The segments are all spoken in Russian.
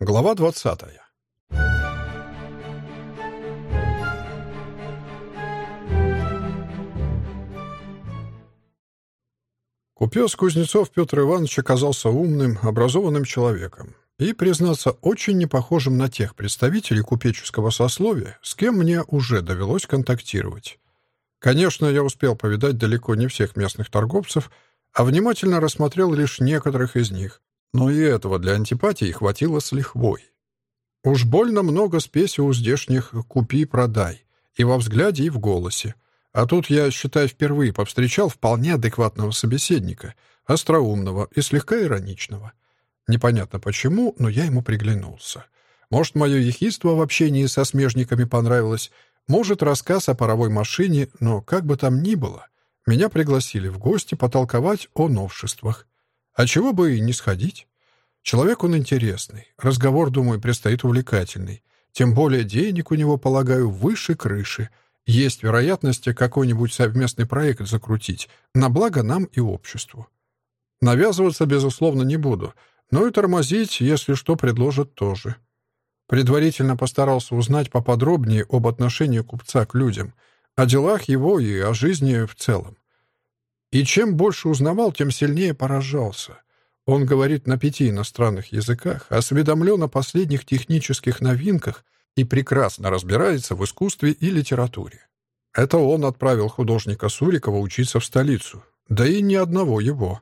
Глава 20. Купец Кузнецов Петр Иванович оказался умным, образованным человеком и, признаться, очень не похожим на тех представителей купеческого сословия, с кем мне уже довелось контактировать. Конечно, я успел повидать далеко не всех местных торговцев, а внимательно рассмотрел лишь некоторых из них, но и этого для антипатии хватило с лихвой. Уж больно много спеси у здешних «купи-продай» и во взгляде, и в голосе. А тут я, считай, впервые повстречал вполне адекватного собеседника, остроумного и слегка ироничного. Непонятно почему, но я ему приглянулся. Может, мое ехидство в общении со смежниками понравилось, может, рассказ о паровой машине, но как бы там ни было, меня пригласили в гости потолковать о новшествах. А чего бы и не сходить? Человек он интересный, разговор, думаю, предстоит увлекательный. Тем более денег у него, полагаю, выше крыши. Есть вероятность какой-нибудь совместный проект закрутить, на благо нам и обществу. Навязываться, безусловно, не буду, но и тормозить, если что, предложат тоже. Предварительно постарался узнать поподробнее об отношении купца к людям, о делах его и о жизни в целом. И чем больше узнавал, тем сильнее поражался. Он говорит на пяти иностранных языках, осведомлен о последних технических новинках и прекрасно разбирается в искусстве и литературе. Это он отправил художника Сурикова учиться в столицу, да и ни одного его.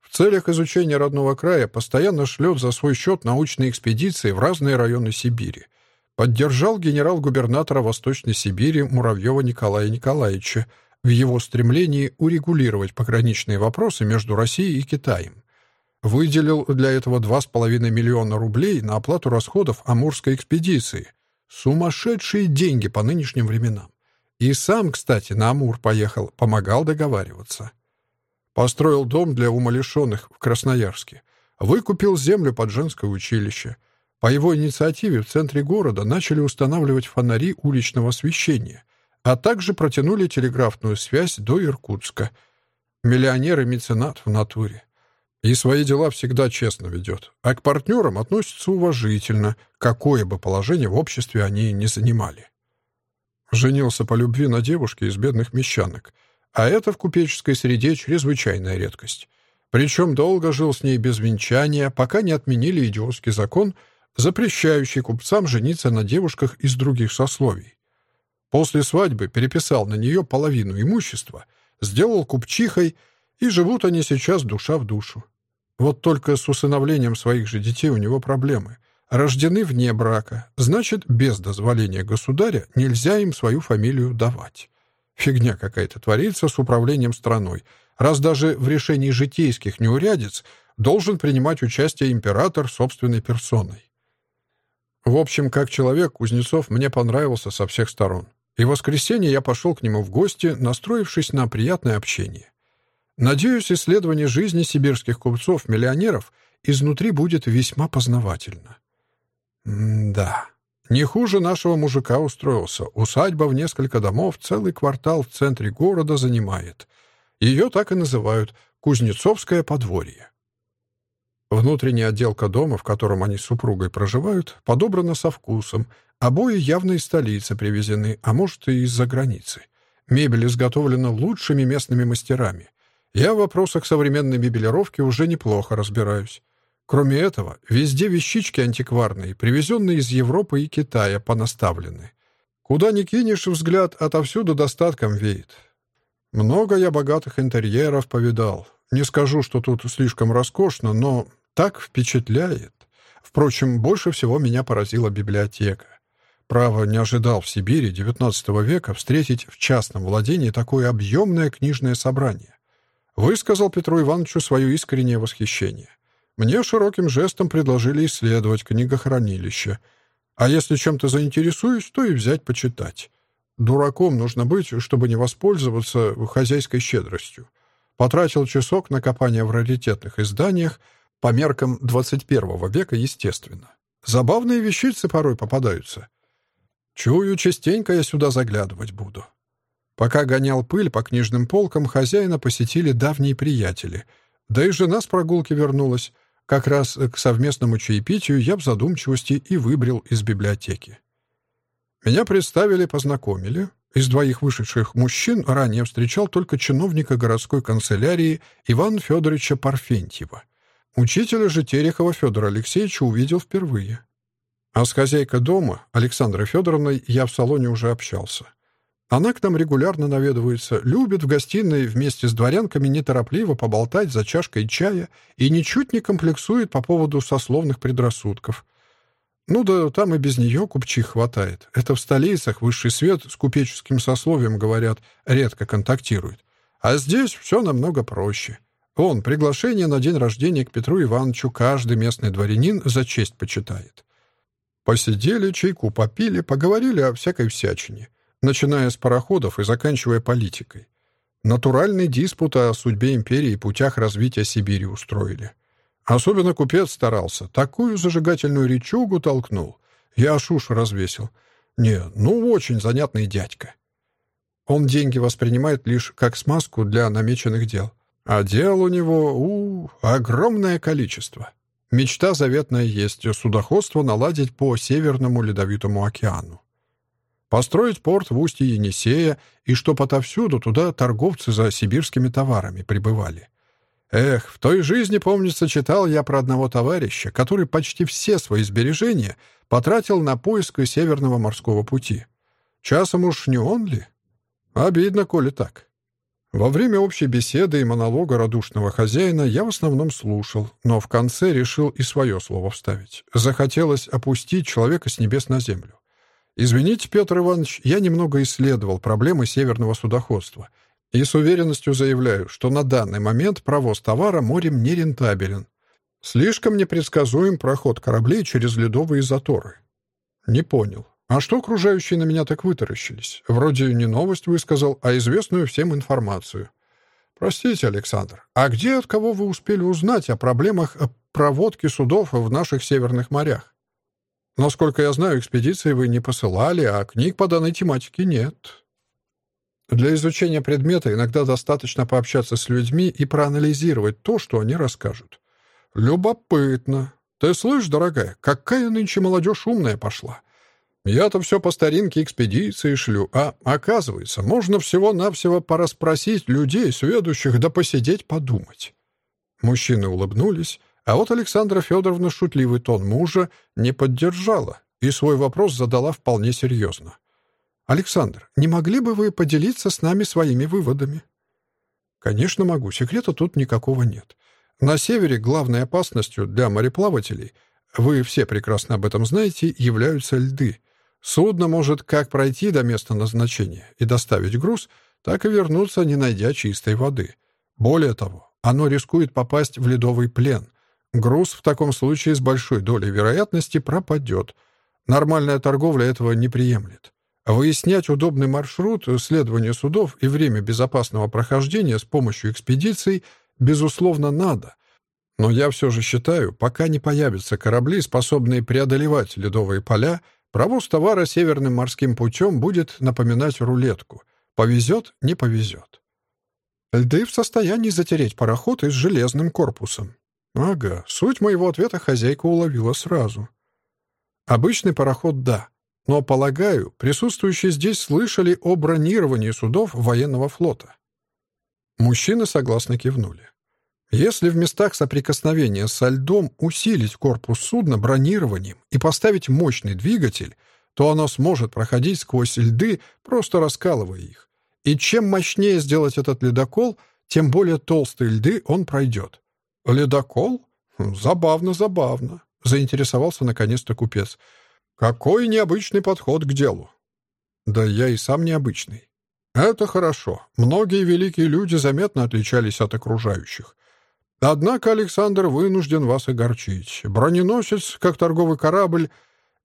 В целях изучения родного края постоянно шлет за свой счет научные экспедиции в разные районы Сибири. Поддержал генерал-губернатора Восточной Сибири Муравьева Николая Николаевича, в его стремлении урегулировать пограничные вопросы между Россией и Китаем. Выделил для этого 2,5 миллиона рублей на оплату расходов Амурской экспедиции. Сумасшедшие деньги по нынешним временам. И сам, кстати, на Амур поехал, помогал договариваться. Построил дом для умалишенных в Красноярске. Выкупил землю под женское училище. По его инициативе в центре города начали устанавливать фонари уличного освещения а также протянули телеграфную связь до Иркутска. Миллионер и меценат в натуре. И свои дела всегда честно ведет, а к партнерам относится уважительно, какое бы положение в обществе они ни занимали. Женился по любви на девушке из бедных мещанок, а это в купеческой среде чрезвычайная редкость. Причем долго жил с ней без венчания, пока не отменили идиотский закон, запрещающий купцам жениться на девушках из других сословий. После свадьбы переписал на нее половину имущества, сделал купчихой, и живут они сейчас душа в душу. Вот только с усыновлением своих же детей у него проблемы. Рождены вне брака, значит, без дозволения государя нельзя им свою фамилию давать. Фигня какая-то творится с управлением страной, раз даже в решении житейских неурядиц должен принимать участие император собственной персоной. В общем, как человек, Кузнецов мне понравился со всех сторон. И в воскресенье я пошел к нему в гости, настроившись на приятное общение. Надеюсь, исследование жизни сибирских купцов-миллионеров изнутри будет весьма познавательно. М-да. Не хуже нашего мужика устроился. Усадьба в несколько домов, целый квартал в центре города занимает. Ее так и называют «Кузнецовское подворье». Внутренняя отделка дома, в котором они с супругой проживают, подобрана со вкусом. Обои явно из столицы привезены, а может и из-за границы. Мебель изготовлена лучшими местными мастерами. Я в вопросах современной мебелировки уже неплохо разбираюсь. Кроме этого, везде вещички антикварные, привезенные из Европы и Китая, понаставлены. Куда ни кинешь взгляд, отовсюду достатком веет. Много я богатых интерьеров повидал. Не скажу, что тут слишком роскошно, но так впечатляет. Впрочем, больше всего меня поразила библиотека. Право, не ожидал в Сибири XIX века встретить в частном владении такое объемное книжное собрание. Высказал Петру Ивановичу свое искреннее восхищение. Мне широким жестом предложили исследовать книгохранилище. А если чем-то заинтересуюсь, то и взять почитать. Дураком нужно быть, чтобы не воспользоваться хозяйской щедростью. Потратил часок на копание в раритетных изданиях, по меркам 21 века, естественно. Забавные вещицы порой попадаются. Чую, частенько я сюда заглядывать буду. Пока гонял пыль по книжным полкам, хозяина посетили давние приятели. Да и жена с прогулки вернулась. как раз к совместному чаепитию я в задумчивости и выбрел из библиотеки. Меня представили, познакомили. Из двоих вышедших мужчин ранее встречал только чиновника городской канцелярии Ивана Федоровича Парфентьева. Учителя же Терехова Федора Алексеевича увидел впервые. А с хозяйкой дома, Александрой Федоровной, я в салоне уже общался. Она к нам регулярно наведывается, любит в гостиной вместе с дворянками неторопливо поболтать за чашкой чая и ничуть не комплексует по поводу сословных предрассудков. Ну да там и без нее купчих хватает. Это в столицах высший свет с купеческим сословием, говорят, редко контактирует. А здесь все намного проще. Он приглашение на день рождения к Петру Ивановичу каждый местный дворянин за честь почитает. Посидели, чайку попили, поговорили о всякой всячине начиная с пароходов и заканчивая политикой. Натуральный диспут о судьбе империи и путях развития Сибири устроили. Особенно купец старался. Такую зажигательную речугу толкнул. Я аж уши развесил. Не, ну очень занятный дядька. Он деньги воспринимает лишь как смазку для намеченных дел. А дел у него, у, огромное количество. Мечта заветная есть — судоходство наладить по Северному Ледовитому океану построить порт в устье Енисея, и чтоб отовсюду туда торговцы за сибирскими товарами прибывали. Эх, в той жизни, помнится, читал я про одного товарища, который почти все свои сбережения потратил на поиск Северного морского пути. Часом уж не он ли? Обидно, коли так. Во время общей беседы и монолога радушного хозяина я в основном слушал, но в конце решил и свое слово вставить. Захотелось опустить человека с небес на землю. Извините, Петр Иванович, я немного исследовал проблемы северного судоходства и с уверенностью заявляю, что на данный момент провоз товара морем не рентабелен. Слишком непредсказуем проход кораблей через ледовые заторы. Не понял. А что окружающие на меня так вытаращились? Вроде не новость высказал, а известную всем информацию. Простите, Александр, а где от кого вы успели узнать о проблемах проводки судов в наших северных морях? Насколько я знаю, экспедиции вы не посылали, а книг по данной тематике нет. Для изучения предмета иногда достаточно пообщаться с людьми и проанализировать то, что они расскажут. Любопытно. Ты слышишь, дорогая, какая нынче молодежь умная пошла? Я-то все по старинке экспедиции шлю, а, оказывается, можно всего-навсего пораспросить людей, сведущих, да посидеть подумать. Мужчины улыбнулись, а вот Александра Федоровна шутливый тон мужа не поддержала и свой вопрос задала вполне серьезно. «Александр, не могли бы вы поделиться с нами своими выводами?» «Конечно могу. Секрета тут никакого нет. На севере главной опасностью для мореплавателей, вы все прекрасно об этом знаете, являются льды. Судно может как пройти до места назначения и доставить груз, так и вернуться, не найдя чистой воды. Более того, оно рискует попасть в ледовый плен, Груз в таком случае с большой долей вероятности пропадет. Нормальная торговля этого не приемлет. Выяснять удобный маршрут следования судов и время безопасного прохождения с помощью экспедиций, безусловно, надо. Но я все же считаю, пока не появятся корабли, способные преодолевать ледовые поля, провоз товара северным морским путем будет напоминать рулетку. Повезет — не повезет. Льды в состоянии затереть пароход и с железным корпусом. Ага, суть моего ответа хозяйка уловила сразу. Обычный пароход — да. Но, полагаю, присутствующие здесь слышали о бронировании судов военного флота. Мужчины согласно кивнули. Если в местах соприкосновения со льдом усилить корпус судна бронированием и поставить мощный двигатель, то оно сможет проходить сквозь льды, просто раскалывая их. И чем мощнее сделать этот ледокол, тем более толстые льды он пройдет. «Ледокол? Хм, забавно, забавно», — заинтересовался наконец-то купец. «Какой необычный подход к делу». «Да я и сам необычный». «Это хорошо. Многие великие люди заметно отличались от окружающих. Однако Александр вынужден вас огорчить. Броненосец, как торговый корабль,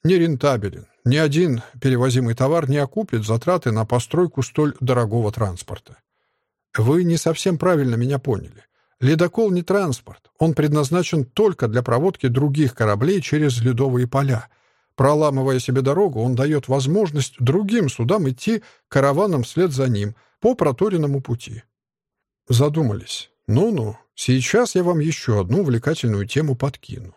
нерентабелен. Ни один перевозимый товар не окупит затраты на постройку столь дорогого транспорта. Вы не совсем правильно меня поняли. Ледокол не транспорт. Он предназначен только для проводки других кораблей через ледовые поля. Проламывая себе дорогу, он дает возможность другим судам идти караваном вслед за ним по проторенному пути. Задумались. Ну-ну, Сейчас я вам еще одну увлекательную тему подкину.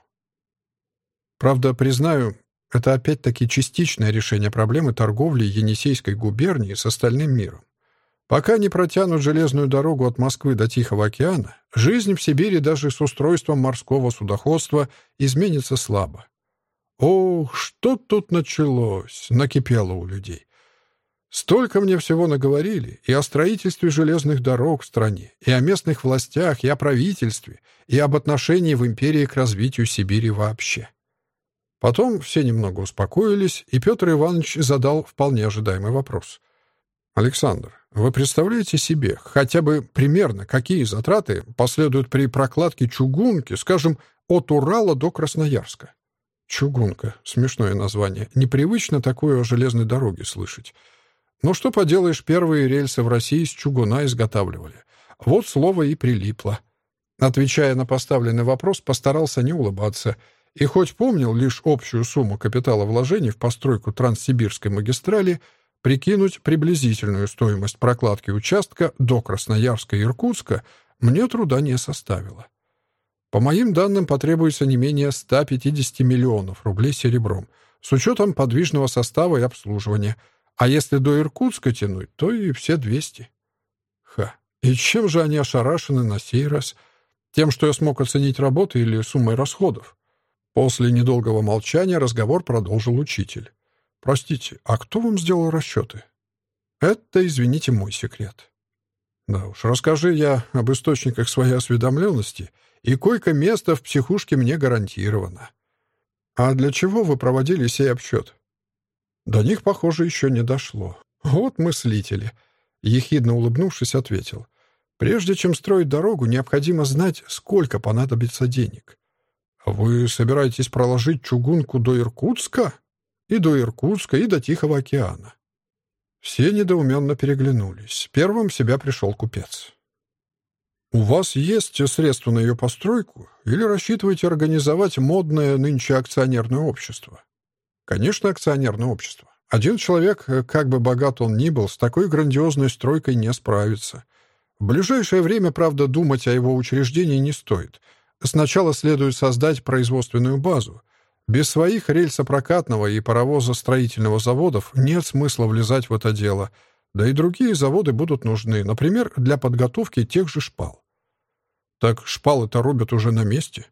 Правда, признаю, это опять-таки частичное решение проблемы торговли Енисейской губернии с остальным миром. Пока не протянут железную дорогу от Москвы до Тихого океана, жизнь в Сибири даже с устройством морского судоходства изменится слабо. Ох, что тут началось, накипело у людей. Столько мне всего наговорили и о строительстве железных дорог в стране, и о местных властях, и о правительстве, и об отношении в империи к развитию Сибири вообще. Потом все немного успокоились, и Петр Иванович задал вполне ожидаемый вопрос. «Александр, вы представляете себе хотя бы примерно, какие затраты последуют при прокладке чугунки, скажем, от Урала до Красноярска?» Чугунка. Смешное название. Непривычно такое о железной дороге слышать. Но что поделаешь, первые рельсы в России с чугуна изготавливали. Вот слово и прилипло. Отвечая на поставленный вопрос, постарался не улыбаться. И хоть помнил лишь общую сумму капитала вложений в постройку Транссибирской магистрали, прикинуть приблизительную стоимость прокладки участка до Красноярска и Иркутска мне труда не составило. По моим данным, потребуется не менее 150 миллионов рублей серебром, с учетом подвижного состава и обслуживания. А если до Иркутска тянуть, то и все 200. Ха, и чем же они ошарашены на сей раз? Тем, что я смог оценить работы или суммой расходов? После недолгого молчания разговор продолжил учитель. «Простите, а кто вам сделал расчеты?» «Это, извините, мой секрет». «Да уж, расскажи я об источниках своей осведомленности», и койко-место в психушке мне гарантировано. А для чего вы проводили сей обсчет? До них, похоже, еще не дошло. Вот мыслители. Ехидно улыбнувшись, ответил. Прежде чем строить дорогу, необходимо знать, сколько понадобится денег. Вы собираетесь проложить чугунку до Иркутска? И до Иркутска, и до Тихого океана. Все недоуменно переглянулись. Первым в себя пришел купец. У вас есть средства на ее постройку или рассчитываете организовать модное нынче акционерное общество? Конечно, акционерное общество. Один человек, как бы богат он ни был, с такой грандиозной стройкой не справится. В ближайшее время, правда, думать о его учреждении не стоит. Сначала следует создать производственную базу. Без своих рельсопрокатного и паровозостроительного заводов нет смысла влезать в это дело. Да и другие заводы будут нужны, например, для подготовки тех же шпал. Так шпалы-то рубят уже на месте.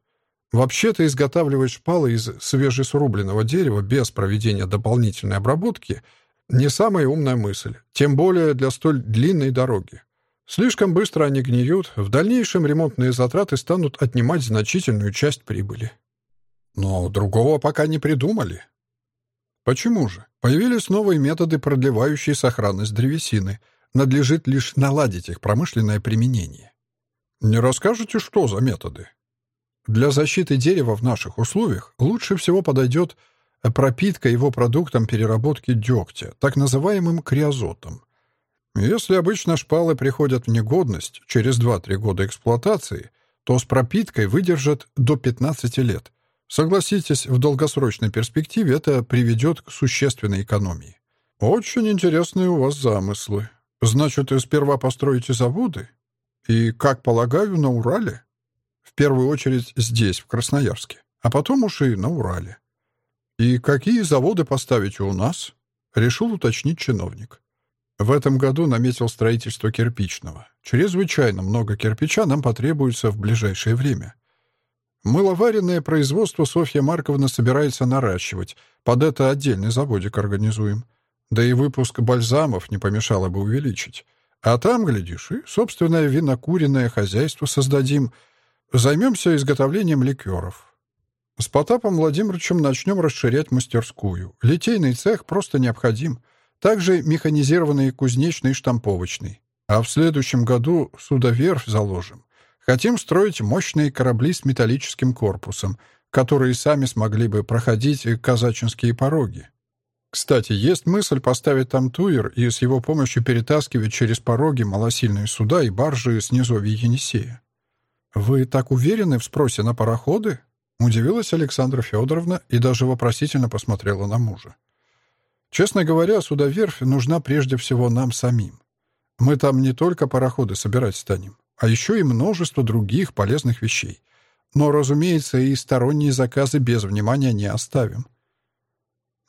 Вообще-то изготавливать шпалы из свежесрубленного дерева без проведения дополнительной обработки не самая умная мысль, тем более для столь длинной дороги. Слишком быстро они гниют, в дальнейшем ремонтные затраты станут отнимать значительную часть прибыли. Но другого пока не придумали. Почему же? Появились новые методы, продлевающие сохранность древесины. Надлежит лишь наладить их промышленное применение. Не расскажете, что за методы? Для защиты дерева в наших условиях лучше всего подойдет пропитка его продуктом переработки дегтя, так называемым криозотом. Если обычно шпалы приходят в негодность через 2-3 года эксплуатации, то с пропиткой выдержат до 15 лет. Согласитесь, в долгосрочной перспективе это приведет к существенной экономии. Очень интересные у вас замыслы. Значит, сперва построите заводы, и, как полагаю, на Урале? В первую очередь здесь, в Красноярске, а потом уж и на Урале. И какие заводы поставите у нас? Решил уточнить чиновник. В этом году наметил строительство кирпичного. Чрезвычайно много кирпича нам потребуется в ближайшее время. Мыловаренное производство Софья Марковна собирается наращивать. Под это отдельный заводик организуем. Да и выпуск бальзамов не помешало бы увеличить. А там, глядишь, и собственное винокуренное хозяйство создадим. Займемся изготовлением ликеров. С Потапом Владимировичем начнем расширять мастерскую. Литейный цех просто необходим. Также механизированный кузнечный и штамповочный. А в следующем году судоверфь заложим. Хотим строить мощные корабли с металлическим корпусом, которые сами смогли бы проходить казачинские пороги. Кстати, есть мысль поставить там туер и с его помощью перетаскивать через пороги малосильные суда и баржи с низовья Енисея. «Вы так уверены в спросе на пароходы?» Удивилась Александра Федоровна и даже вопросительно посмотрела на мужа. «Честно говоря, судоверфь нужна прежде всего нам самим. Мы там не только пароходы собирать станем. а еще и множество других полезных вещей. Но, разумеется, и сторонние заказы без внимания не оставим.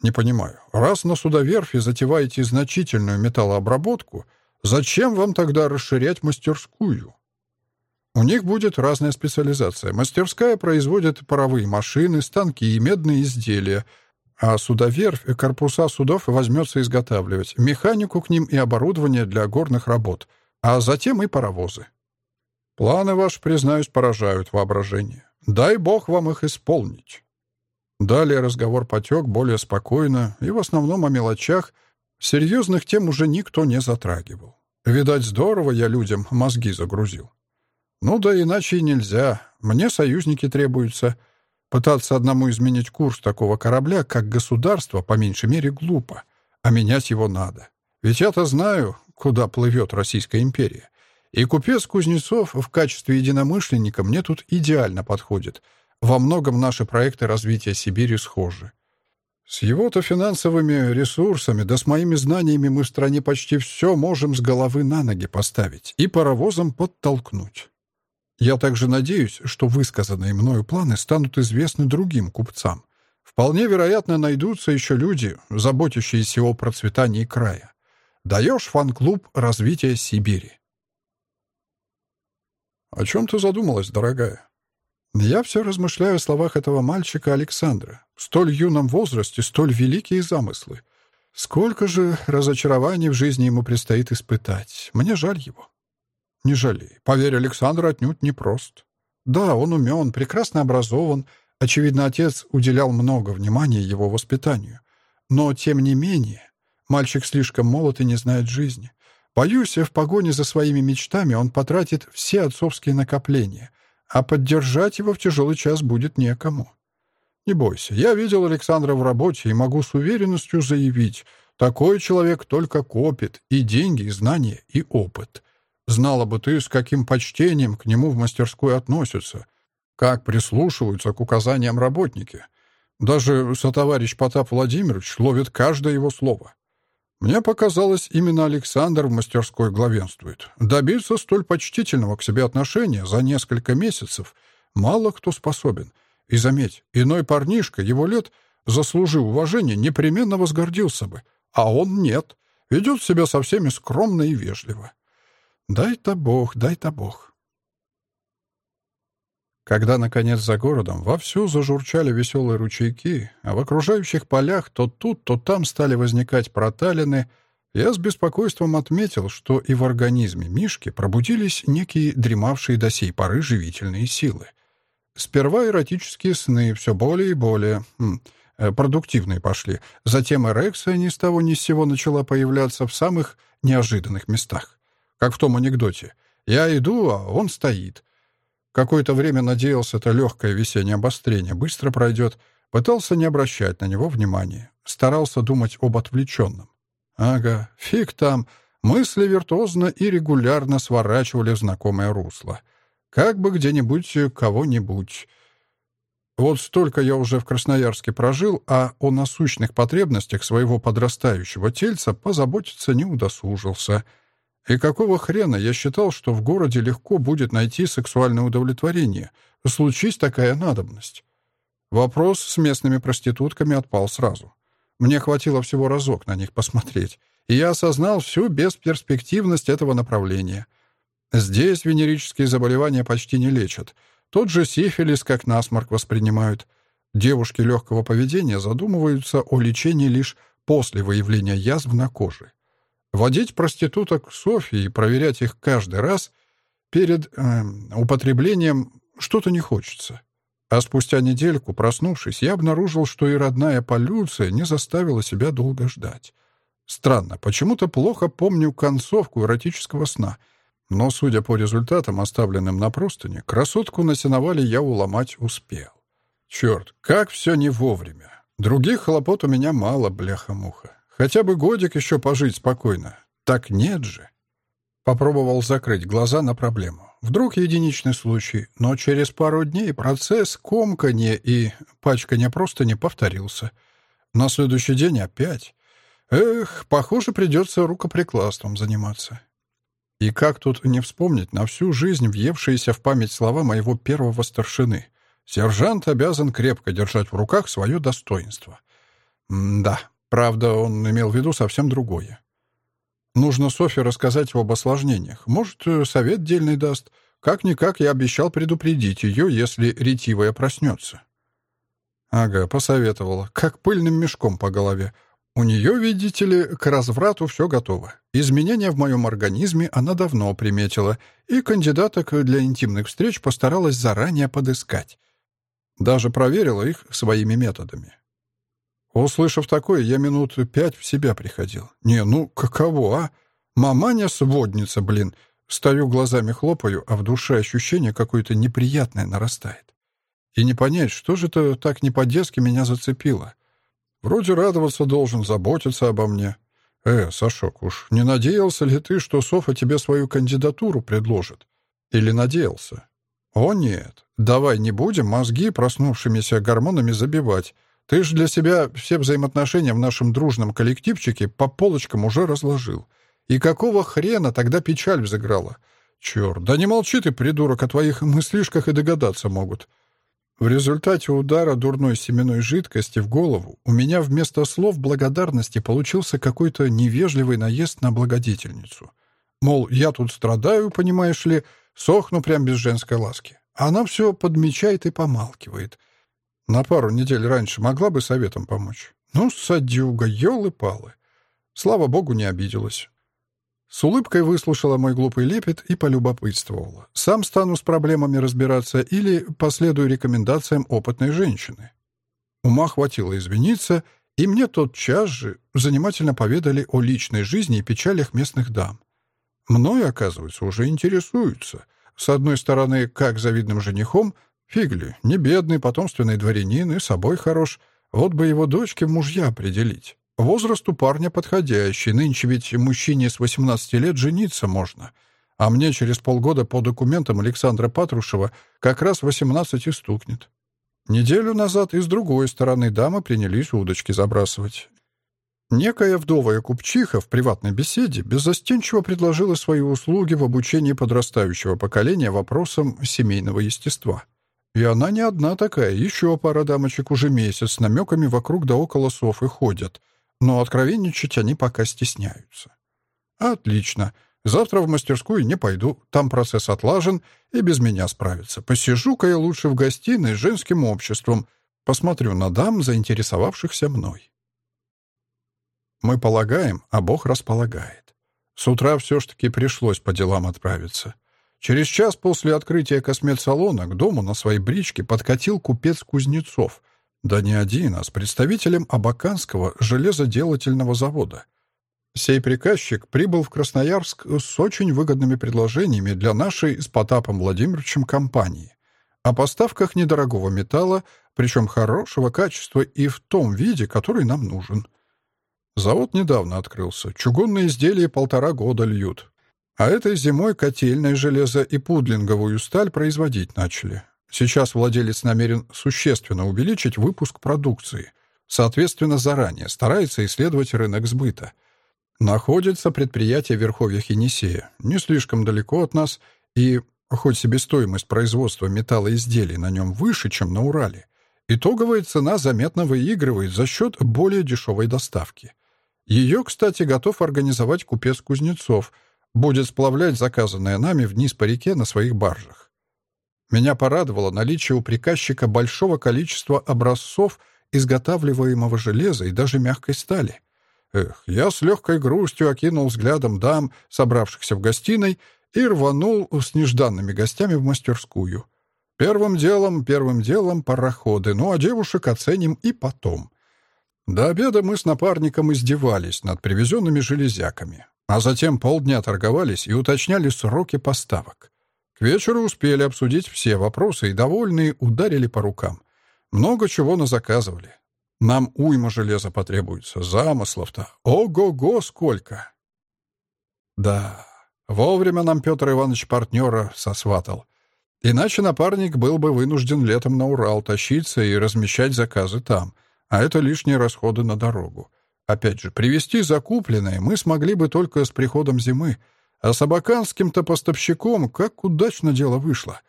Не понимаю, раз на судоверфи затеваете значительную металлообработку, зачем вам тогда расширять мастерскую? У них будет разная специализация. Мастерская производит паровые машины, станки и медные изделия, а судоверфь корпуса судов возьмется изготавливать, механику к ним и оборудование для горных работ, а затем и паровозы. Планы ваши, признаюсь, поражают воображение. Дай бог вам их исполнить. Далее разговор потек более спокойно и в основном о мелочах, серьезных тем уже никто не затрагивал. Видать, здорово я людям мозги загрузил. Ну да иначе нельзя. Мне союзники требуются. Пытаться одному изменить курс такого корабля, как государство, по меньшей мере, глупо. А менять его надо. Ведь я-то знаю, куда плывет Российская империя. И купец Кузнецов в качестве единомышленника мне тут идеально подходит. Во многом наши проекты развития Сибири схожи. С его-то финансовыми ресурсами, да с моими знаниями мы в стране почти все можем с головы на ноги поставить и паровозом подтолкнуть. Я также надеюсь, что высказанные мною планы станут известны другим купцам. Вполне вероятно, найдутся еще люди, заботящиеся о процветании края. Даешь фан-клуб развития Сибири. «О чем ты задумалась, дорогая?» Я все размышляю о словах этого мальчика Александра. В столь юном возрасте столь великие замыслы. Сколько же разочарований в жизни ему предстоит испытать. Мне жаль его. Не жалей. Поверь, Александр отнюдь не прост. Да, он умен, прекрасно образован. Очевидно, отец уделял много внимания его воспитанию. Но, тем не менее, мальчик слишком молод и не знает жизни. Боюсь, в погоне за своими мечтами он потратит все отцовские накопления, а поддержать его в тяжелый час будет некому. Не бойся, я видел Александра в работе и могу с уверенностью заявить, такой человек только копит и деньги, и знания, и опыт. Знала бы ты, с каким почтением к нему в мастерскую относятся, как прислушиваются к указаниям работники. Даже сотоварищ Потап Владимирович ловит каждое его слово. Мне показалось, именно Александр в мастерской главенствует. Добиться столь почтительного к себе отношения за несколько месяцев мало кто способен. И заметь, иной парнишка его лет, заслужив уважение, непременно возгордился бы. А он нет. Ведет себя со всеми скромно и вежливо. Дай-то Бог, дай-то Бог. Когда, наконец, за городом вовсю зажурчали веселые ручейки, а в окружающих полях то тут, то там стали возникать проталины, я с беспокойством отметил, что и в организме Мишки пробудились некие дремавшие до сей поры живительные силы. Сперва эротические сны все более и более м, э, продуктивные пошли, затем эрекция ни с того ни с сего начала появляться в самых неожиданных местах. Как в том анекдоте. «Я иду, а он стоит». Какое-то время надеялся, это легкое весеннее обострение быстро пройдет, пытался не обращать на него внимания, старался думать об отвлеченном. Ага, фиг там, мысли виртуозно и регулярно сворачивали в знакомое русло. Как бы где-нибудь кого-нибудь... Вот столько я уже в Красноярске прожил, а о насущных потребностях своего подрастающего тельца позаботиться не удосужился — и какого хрена я считал, что в городе легко будет найти сексуальное удовлетворение, случись такая надобность? Вопрос с местными проститутками отпал сразу. Мне хватило всего разок на них посмотреть, и я осознал всю бесперспективность этого направления. Здесь венерические заболевания почти не лечат. Тот же сифилис как насморк воспринимают. Девушки легкого поведения задумываются о лечении лишь после выявления язв на коже. Водить проституток к Софье и проверять их каждый раз перед э, употреблением что-то не хочется. А спустя недельку, проснувшись, я обнаружил, что и родная полюция не заставила себя долго ждать. Странно, почему-то плохо помню концовку эротического сна. Но, судя по результатам, оставленным на простыне, красотку на сеновале я уломать успел. Черт, как все не вовремя. Других хлопот у меня мало, бляха-муха. Хотя бы годик еще пожить спокойно. Так нет же. Попробовал закрыть глаза на проблему. Вдруг единичный случай, но через пару дней процесс комканья и пачкания просто не повторился. На следующий день опять. Эх, похоже, придется рукоприкладством заниматься. И как тут не вспомнить на всю жизнь въевшиеся в память слова моего первого старшины? Сержант обязан крепко держать в руках свое достоинство. М да, правда, он имел в виду совсем другое. Нужно Софье рассказать об осложнениях. Может, э, совет дельный даст. Как-никак я обещал предупредить ее, если ретивая проснется. Ага, посоветовала. Как пыльным мешком по голове. У нее, видите ли, к разврату все готово. Изменения в моем организме она давно приметила, и кандидаток для интимных встреч постаралась заранее подыскать. Даже проверила их своими методами. Услышав такое, я минут пять в себя приходил. Не, ну каково, а? Маманя сводница, блин. Стою глазами хлопаю, а в душе ощущение какое-то неприятное нарастает. И не понять, что же это так не по-детски меня зацепило. Вроде радоваться должен, заботиться обо мне. Э, Сашок, уж не надеялся ли ты, что Софа тебе свою кандидатуру предложит? Или надеялся? О нет, давай не будем мозги проснувшимися гормонами забивать. Ты ж для себя все взаимоотношения в нашем дружном коллективчике по полочкам уже разложил. И какого хрена тогда печаль взыграла? Черт, да не молчи ты, придурок, о твоих мыслишках и догадаться могут. В результате удара дурной семенной жидкости в голову у меня вместо слов благодарности получился какой-то невежливый наезд на благодетельницу. Мол, я тут страдаю, понимаешь ли, сохну прям без женской ласки. Она все подмечает и помалкивает. На пару недель раньше могла бы советом помочь. Ну, садюга, елы-палы. Слава богу, не обиделась. С улыбкой выслушала мой глупый лепет и полюбопытствовала. Сам стану с проблемами разбираться или последую рекомендациям опытной женщины. Ума хватило извиниться, и мне тот час же занимательно поведали о личной жизни и печалях местных дам. Мною, оказывается, уже интересуются. С одной стороны, как завидным женихом, фигли, не бедный, потомственный дворянин и собой хорош, вот бы его дочке мужья определить. Возраст у парня подходящий, нынче ведь мужчине с 18 лет жениться можно. А мне через полгода по документам Александра Патрушева как раз 18 и стукнет. Неделю назад и с другой стороны дамы принялись удочки забрасывать. Некая вдовая купчиха в приватной беседе беззастенчиво предложила свои услуги в обучении подрастающего поколения вопросам семейного естества. И она не одна такая, еще пара дамочек уже месяц с намеками вокруг да около Софы ходят — но откровенничать они пока стесняются. Отлично. Завтра в мастерскую не пойду, там процесс отлажен и без меня справится. Посижу-ка я лучше в гостиной с женским обществом, посмотрю на дам, заинтересовавшихся мной. Мы полагаем, а Бог располагает. С утра все ж таки пришлось по делам отправиться. Через час после открытия косметсалона к дому на своей бричке подкатил купец Кузнецов — да не один, а с представителем Абаканского железоделательного завода. Сей приказчик прибыл в Красноярск с очень выгодными предложениями для нашей с Потапом Владимировичем компании о поставках недорогого металла, причем хорошего качества и в том виде, который нам нужен. Завод недавно открылся, чугунные изделия полтора года льют. А этой зимой котельное железо и пудлинговую сталь производить начали. Сейчас владелец намерен существенно увеличить выпуск продукции. Соответственно, заранее старается исследовать рынок сбыта. Находится предприятие в Верховьях Енисея, не слишком далеко от нас, и хоть себестоимость производства металлоизделий на нем выше, чем на Урале, итоговая цена заметно выигрывает за счет более дешевой доставки. Ее, кстати, готов организовать купец Кузнецов, будет сплавлять заказанное нами вниз по реке на своих баржах. Меня порадовало наличие у приказчика большого количества образцов изготавливаемого железа и даже мягкой стали. Эх, я с легкой грустью окинул взглядом дам, собравшихся в гостиной, и рванул с нежданными гостями в мастерскую. Первым делом, первым делом пароходы, ну а девушек оценим и потом. До обеда мы с напарником издевались над привезенными железяками, а затем полдня торговались и уточняли сроки поставок. К вечеру успели обсудить все вопросы и довольные ударили по рукам. Много чего назаказывали. Нам уйма железа потребуется, замыслов-то. Ого-го, сколько! Да, вовремя нам Петр Иванович партнера сосватал. Иначе напарник был бы вынужден летом на Урал тащиться и размещать заказы там, а это лишние расходы на дорогу. Опять же, привезти закупленное мы смогли бы только с приходом зимы — А с абаканским-то поставщиком как удачно дело вышло.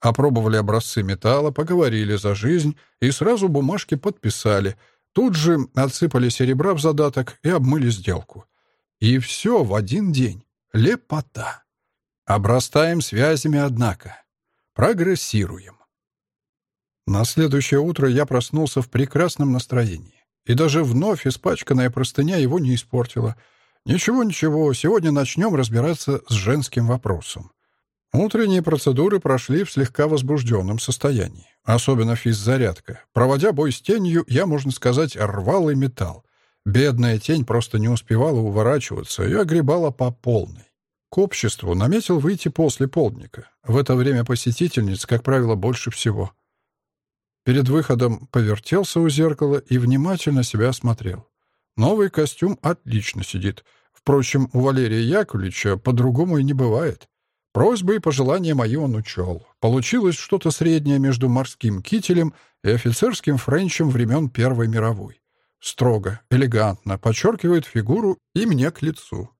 Опробовали образцы металла, поговорили за жизнь и сразу бумажки подписали. Тут же отсыпали серебра в задаток и обмыли сделку. И все в один день. Лепота. Обрастаем связями, однако. Прогрессируем. На следующее утро я проснулся в прекрасном настроении. И даже вновь испачканная простыня его не испортила. Ничего-ничего, сегодня начнем разбираться с женским вопросом. Утренние процедуры прошли в слегка возбужденном состоянии. Особенно физзарядка. Проводя бой с тенью, я, можно сказать, рвал и металл. Бедная тень просто не успевала уворачиваться и огребала по полной. К обществу наметил выйти после полдника. В это время посетительниц, как правило, больше всего. Перед выходом повертелся у зеркала и внимательно себя осмотрел. Новый костюм отлично сидит. Впрочем, у Валерия Яковлевича по-другому и не бывает. Просьбы и пожелания мои он учел. Получилось что-то среднее между морским кителем и офицерским френчем времен Первой мировой. Строго, элегантно, подчеркивает фигуру и мне к лицу.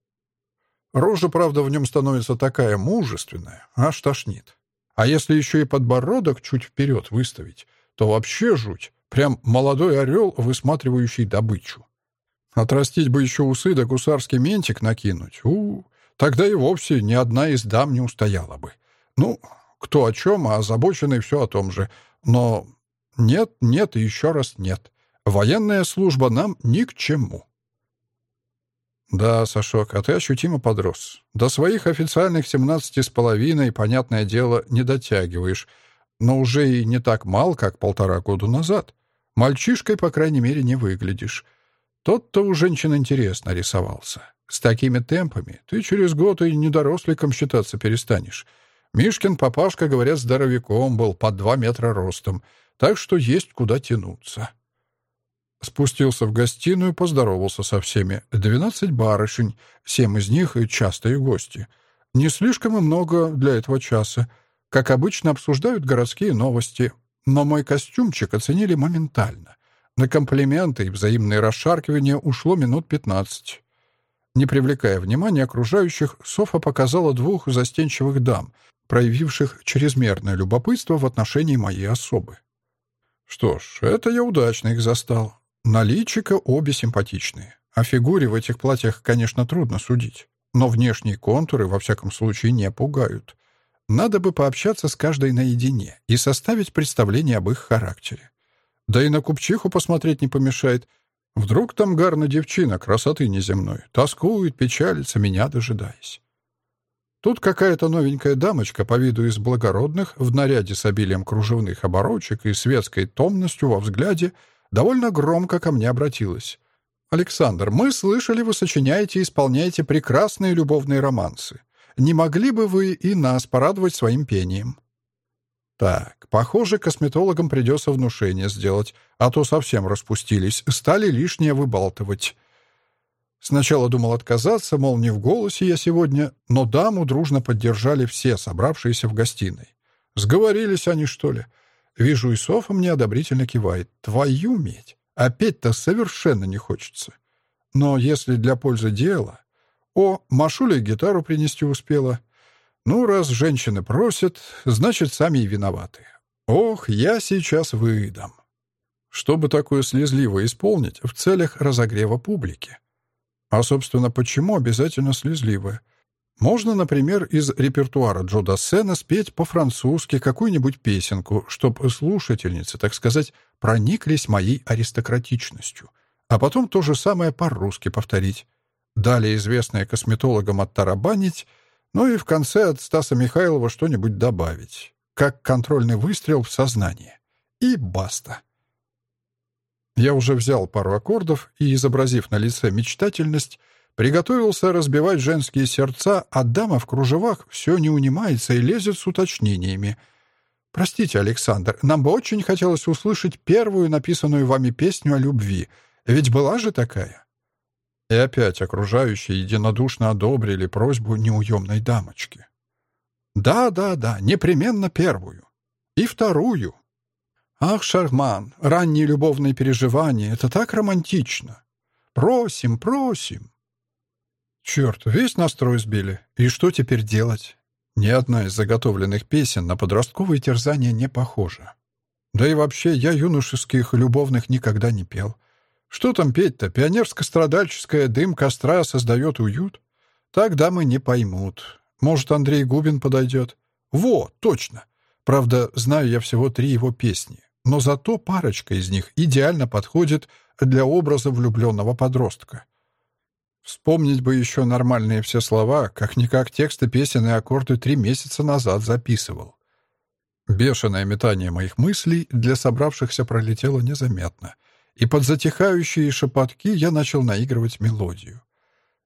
Рожа, правда, в нем становится такая мужественная, аж тошнит. А если еще и подбородок чуть вперед выставить, то вообще жуть. Прям молодой орел, высматривающий добычу. Отрастить бы еще усы да гусарский ментик накинуть. У. Тогда и вовсе ни одна из дам не устояла бы. Ну, кто о чем, а озабоченный все о том же. Но нет, нет и еще раз нет. Военная служба нам ни к чему. Да, Сашок, а ты ощутимо подрос. До своих официальных семнадцати с половиной, понятное дело, не дотягиваешь, но уже и не так мал, как полтора года назад. Мальчишкой, по крайней мере, не выглядишь. Тот-то у женщин интересно рисовался. С такими темпами ты через год и недоросликом считаться перестанешь. Мишкин папашка, говорят, здоровяком был, под два метра ростом, так что есть куда тянуться. Спустился в гостиную, поздоровался со всеми. Двенадцать барышень, семь из них и частые гости. Не слишком и много для этого часа. Как обычно, обсуждают городские новости. Но мой костюмчик оценили моментально. На комплименты и взаимные расшаркивания ушло минут пятнадцать. Не привлекая внимания окружающих, Софа показала двух застенчивых дам, проявивших чрезмерное любопытство в отношении моей особы. Что ж, это я удачно их застал. На личико обе симпатичные. О фигуре в этих платьях, конечно, трудно судить. Но внешние контуры, во всяком случае, не пугают. Надо бы пообщаться с каждой наедине и составить представление об их характере. Да и на купчиху посмотреть не помешает. Вдруг там гарна девчина, красоты неземной, тоскует, печалится, меня дожидаясь. Тут какая-то новенькая дамочка по виду из благородных, в наряде с обилием кружевных оборочек и светской томностью во взгляде, довольно громко ко мне обратилась. «Александр, мы слышали, вы сочиняете и исполняете прекрасные любовные романсы. Не могли бы вы и нас порадовать своим пением?» Так, похоже, косметологам придется внушение сделать, а то совсем распустились, стали лишнее выбалтывать. Сначала думал отказаться, мол, не в голосе я сегодня, но даму дружно поддержали все, собравшиеся в гостиной. Сговорились они, что ли? Вижу, и Софа мне одобрительно кивает. Твою медь! Опять-то совершенно не хочется. Но если для пользы дела... О, Машуля гитару принести успела. Ну, раз женщины просят, значит, сами и виноваты. Ох, я сейчас выдам. Чтобы такое слезливо исполнить в целях разогрева публики. А, собственно, почему обязательно слезливое? Можно, например, из репертуара Джо Дассена спеть по-французски какую-нибудь песенку, чтобы слушательницы, так сказать, прониклись моей аристократичностью, а потом то же самое по-русски повторить. Далее известное косметологам оттарабанить — ну и в конце от Стаса Михайлова что-нибудь добавить. Как контрольный выстрел в сознание. И баста. Я уже взял пару аккордов и, изобразив на лице мечтательность, приготовился разбивать женские сердца, а дама в кружевах все не унимается и лезет с уточнениями. «Простите, Александр, нам бы очень хотелось услышать первую написанную вами песню о любви. Ведь была же такая?» И опять окружающие единодушно одобрили просьбу неуемной дамочки. «Да, да, да, непременно первую. И вторую. Ах, Шарман, ранние любовные переживания — это так романтично. Просим, просим». Черт, весь настрой сбили. И что теперь делать? Ни одна из заготовленных песен на подростковые терзания не похожа. Да и вообще, я юношеских любовных никогда не пел. Что там петь-то? Пионерско-страдальческая дым костра создает уют? Так дамы не поймут. Может, Андрей Губин подойдет? Во, точно. Правда, знаю я всего три его песни, но зато парочка из них идеально подходит для образа влюбленного подростка. Вспомнить бы еще нормальные все слова, как-никак тексты песен и аккорды три месяца назад записывал. Бешеное метание моих мыслей для собравшихся пролетело незаметно, и под затихающие шепотки я начал наигрывать мелодию.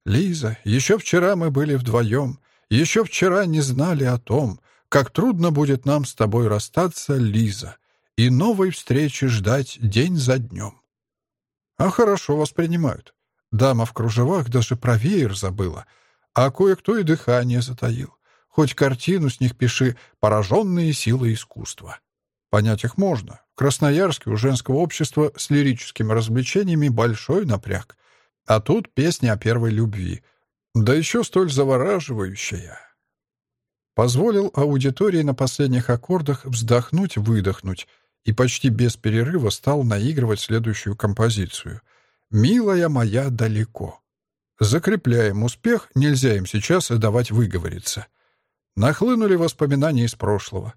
«Лиза, еще вчера мы были вдвоем, еще вчера не знали о том, как трудно будет нам с тобой расстаться, Лиза, и новой встречи ждать день за днем». А хорошо воспринимают. Дама в кружевах даже про веер забыла, а кое-кто и дыхание затаил. Хоть картину с них пиши «Пораженные силы искусства». Понять их можно. В Красноярске у женского общества с лирическими развлечениями большой напряг. А тут песня о первой любви. Да еще столь завораживающая. Позволил аудитории на последних аккордах вздохнуть-выдохнуть и почти без перерыва стал наигрывать следующую композицию — «Милая моя далеко». Закрепляем успех, нельзя им сейчас давать выговориться. Нахлынули воспоминания из прошлого.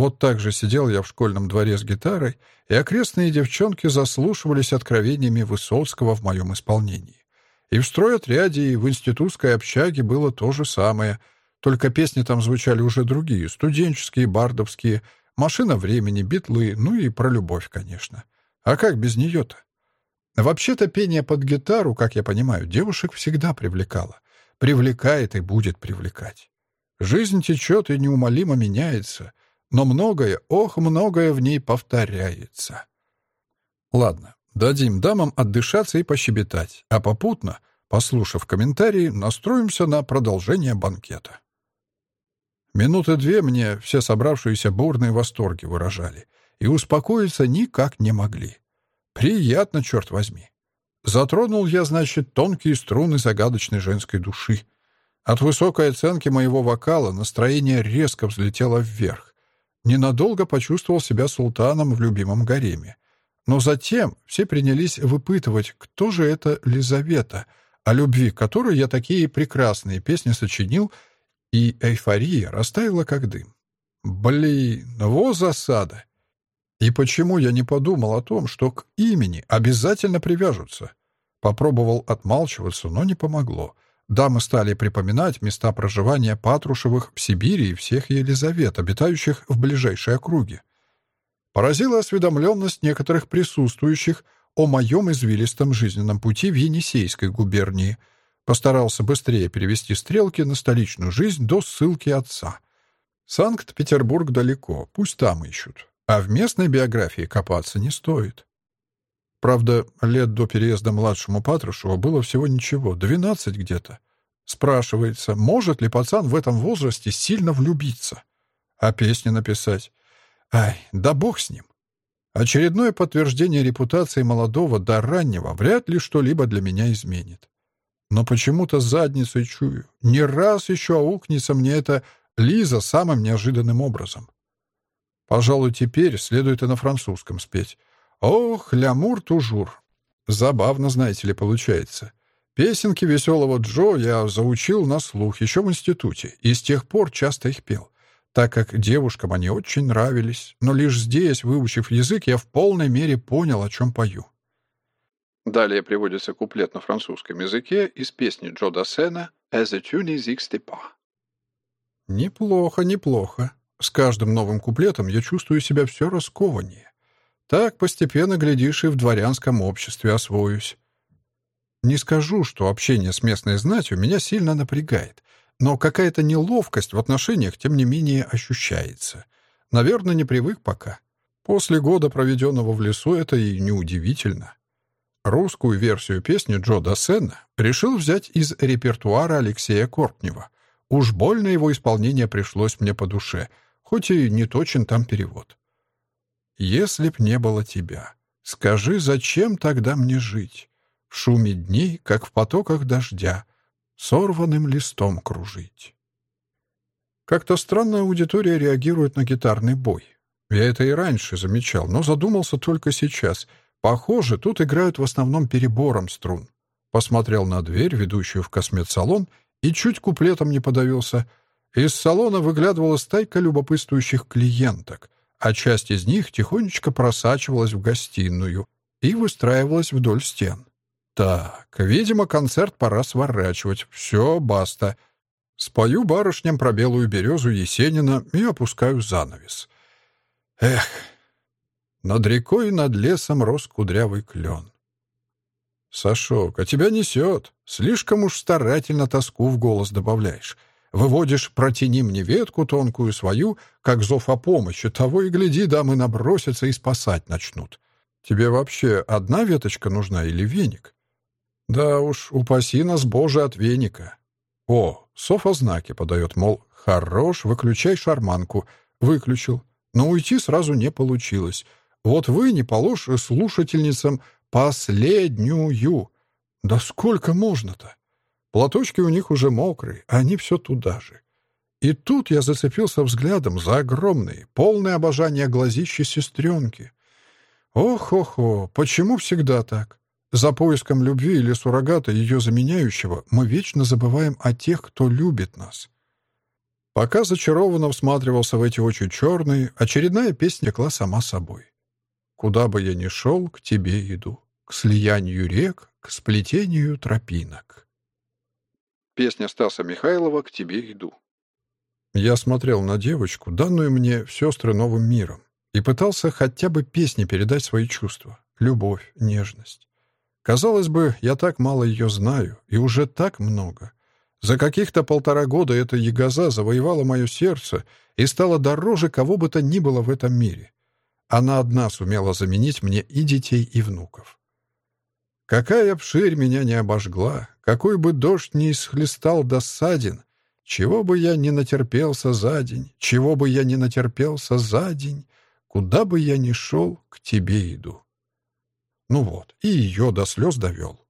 Вот так же сидел я в школьном дворе с гитарой, и окрестные девчонки заслушивались откровениями Высоцкого в моем исполнении. И в стройотряде, и в институтской общаге было то же самое, только песни там звучали уже другие, студенческие, бардовские, «Машина времени», «Битлы», ну и про любовь, конечно. А как без нее-то? Вообще-то пение под гитару, как я понимаю, девушек всегда привлекало. Привлекает и будет привлекать. Жизнь течет и неумолимо меняется, но многое, ох, многое в ней повторяется. Ладно, дадим дамам отдышаться и пощебетать, а попутно, послушав комментарии, настроимся на продолжение банкета. Минуты две мне все собравшиеся бурные восторги выражали и успокоиться никак не могли. Приятно, черт возьми. Затронул я, значит, тонкие струны загадочной женской души. От высокой оценки моего вокала настроение резко взлетело вверх. Ненадолго почувствовал себя султаном в любимом гареме. Но затем все принялись выпытывать, кто же это Лизавета, о любви которой я такие прекрасные песни сочинил, и эйфория растаяла как дым. Блин, во засада! И почему я не подумал о том, что к имени обязательно привяжутся? Попробовал отмалчиваться, но не помогло. Дамы стали припоминать места проживания Патрушевых в Сибири и всех Елизавет, обитающих в ближайшей округе. Поразила осведомленность некоторых присутствующих о моем извилистом жизненном пути в Енисейской губернии. Постарался быстрее перевести стрелки на столичную жизнь до ссылки отца. Санкт-Петербург далеко, пусть там ищут. А в местной биографии копаться не стоит. Правда, лет до переезда младшему Патрушеву было всего ничего, двенадцать где-то. Спрашивается, может ли пацан в этом возрасте сильно влюбиться? А песни написать? Ай, да бог с ним. Очередное подтверждение репутации молодого до раннего вряд ли что-либо для меня изменит. Но почему-то задницей чую. Не раз еще аукнется мне это Лиза самым неожиданным образом. Пожалуй, теперь следует и на французском спеть. Ох, лямур тужур. Забавно, знаете ли, получается. Песенки веселого Джо я заучил на слух еще в институте и с тех пор часто их пел, так как девушкам они очень нравились, но лишь здесь, выучив язык, я в полной мере понял, о чем пою. Далее приводится куплет на французском языке из песни Джо Дассена «As a tune is Неплохо, неплохо. С каждым новым куплетом я чувствую себя все раскованнее. Так постепенно, глядишь, и в дворянском обществе освоюсь. Не скажу, что общение с местной знатью меня сильно напрягает, но какая-то неловкость в отношениях, тем не менее, ощущается. Наверное, не привык пока. После года, проведенного в лесу, это и неудивительно. Русскую версию песни Джо Дассена решил взять из репертуара Алексея Кортнева. Уж больно его исполнение пришлось мне по душе — хоть и не точен там перевод. «Если б не было тебя, скажи, зачем тогда мне жить? В шуме дней, как в потоках дождя, сорванным листом кружить. Как-то странно аудитория реагирует на гитарный бой. Я это и раньше замечал, но задумался только сейчас. Похоже, тут играют в основном перебором струн. Посмотрел на дверь, ведущую в косметсалон, и чуть куплетом не подавился. Из салона выглядывала стайка любопытствующих клиенток, а часть из них тихонечко просачивалась в гостиную и выстраивалась вдоль стен. Так, видимо, концерт пора сворачивать. Все, баста. Спою барышням про белую березу Есенина и опускаю занавес. Эх, над рекой и над лесом рос кудрявый клен. «Сашок, а тебя несет. Слишком уж старательно тоску в голос добавляешь. Выводишь «протяни мне ветку тонкую свою», как зов о помощи, того и гляди, дамы набросятся и спасать начнут. Тебе вообще одна веточка нужна или веник? Да уж, упаси нас, Боже, от веника. О, Софа знаки подает, мол, хорош, выключай шарманку. Выключил. Но уйти сразу не получилось. Вот вы не положь слушательницам последнюю. Да сколько можно-то? Платочки у них уже мокрые, а они все туда же. И тут я зацепился взглядом за огромные, полное обожание глазищи сестренки. Ох-охо, почему всегда так? За поиском любви или суррогата ее заменяющего мы вечно забываем о тех, кто любит нас. Пока зачарованно всматривался в эти очи черные, очередная песня кла сама собой. «Куда бы я ни шел, к тебе иду, к слиянию рек, к сплетению тропинок». Песня Стаса Михайлова «К тебе иду». Я смотрел на девочку, данную мне в сестры новым миром, и пытался хотя бы песни передать свои чувства, любовь, нежность. Казалось бы, я так мало ее знаю, и уже так много. За каких-то полтора года эта ягоза завоевала мое сердце и стала дороже кого бы то ни было в этом мире. Она одна сумела заменить мне и детей, и внуков. Какая обширь меня не обожгла, какой бы дождь ни исхлестал досаден, чего бы я ни натерпелся за день, чего бы я ни натерпелся за день, куда бы я ни шел, к тебе иду. Ну вот, и ее до слез довел.